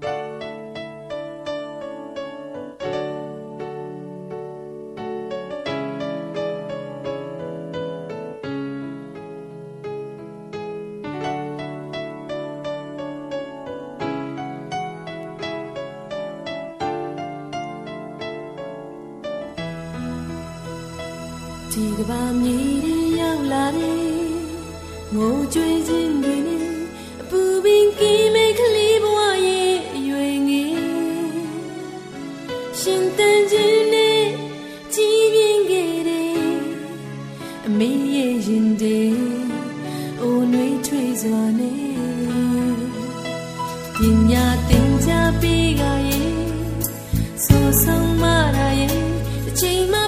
chỉ cái bàn nhí đi yang là đi ngô chơi đi bù bình kia ရင်ဒီအိုနှွေးထွေးစွာနေပညာသင်ကြားပေးကရဲ့ဆိုဆောင်မရရဲ့အချိန်မှ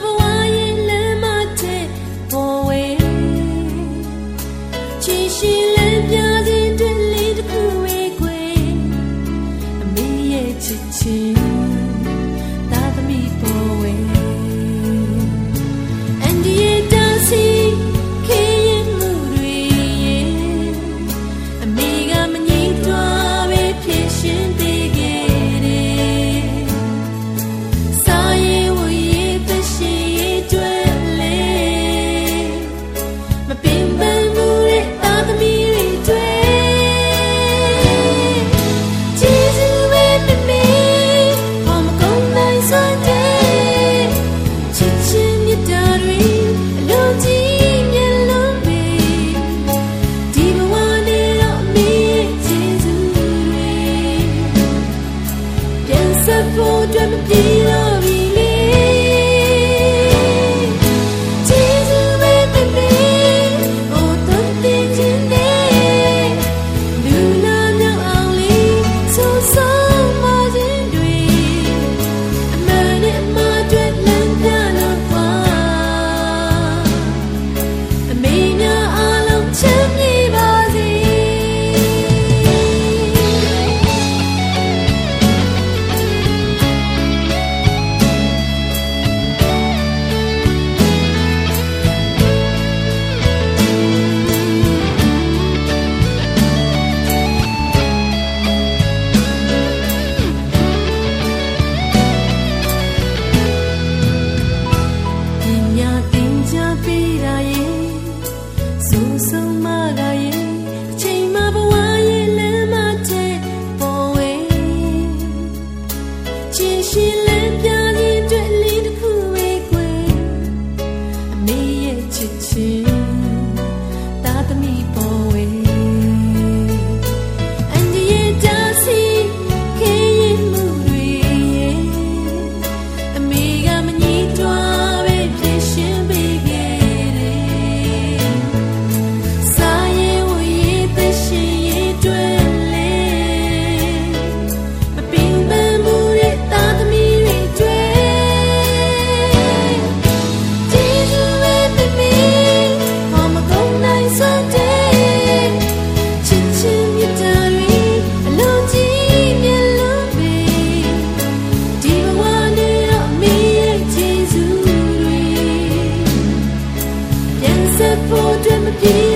me diz. somebody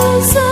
Jesus.